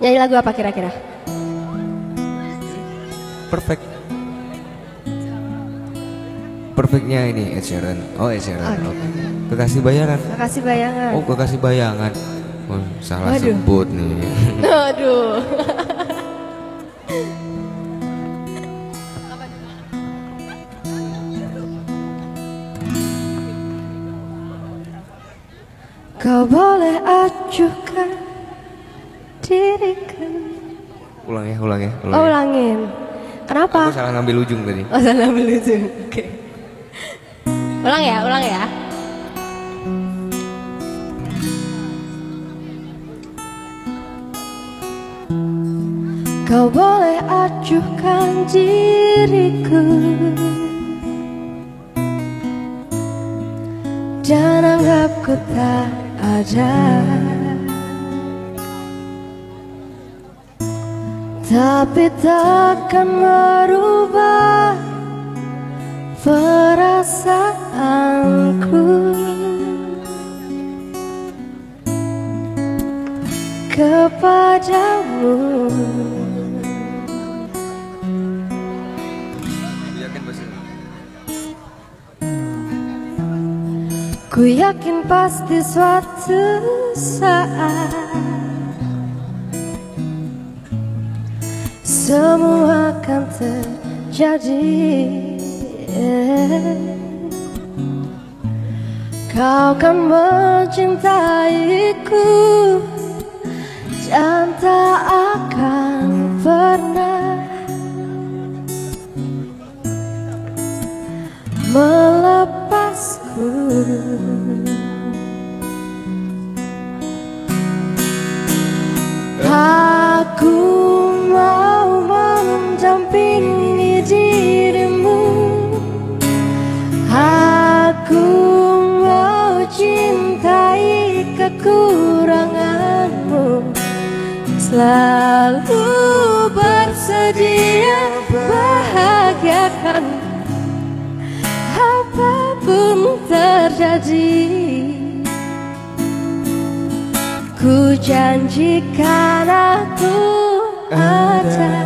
Nyanyi lagu apa kira-kira? Perfect. Perfectnya ini Ed Sheeran. Oh Ed Sheeran. Oke. Oke. Kekasih bayaran. Makasih bayangan. Oh kekasih bayangan. Oh, salah Waduh. sebut nih. Aduh. Kau boleh ajukan diriku. ulang ya, ulang ya. Oh, ya. ulangin. Kenapa? Aku salah ngambil ujung tadi. Oh, salah ujung. Oke. Ulang ya, ulang ya. Kau boleh ajukan diriku Dan anggap ku tak ada Tapi takkan merubah perasaanku. Kepadamu. Ku yakin pasti suatu saat Semua akan terjadi. Kau kan mencintaiku. Dan tak akan pernah Melepasku kekuranganmu. Selalu bersedia bahagiakan Apa pun terjadi. Ku janjikan aku ada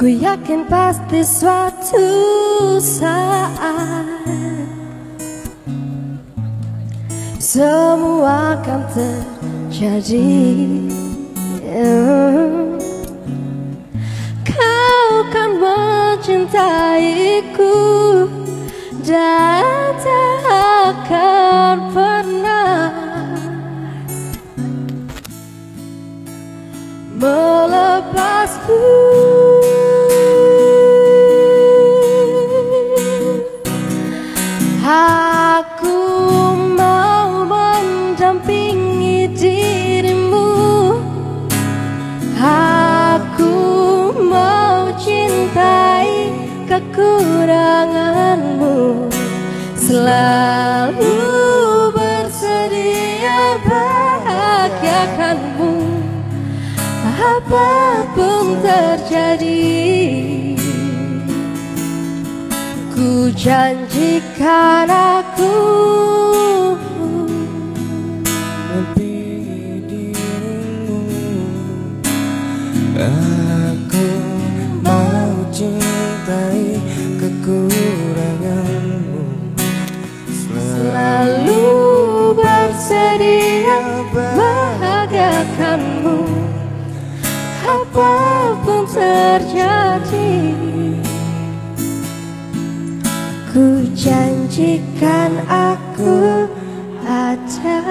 Ku yakin pasti suatu saat Semua akan terjadi. Kau kan mencintaiku Dan tak akan pernah Selalu bersedia bahagiakanmu. Apa pun terjadi Ku janjikan aku Mendampingi bahagiakanmu Apa pun terjadi Ku janjikan aku ada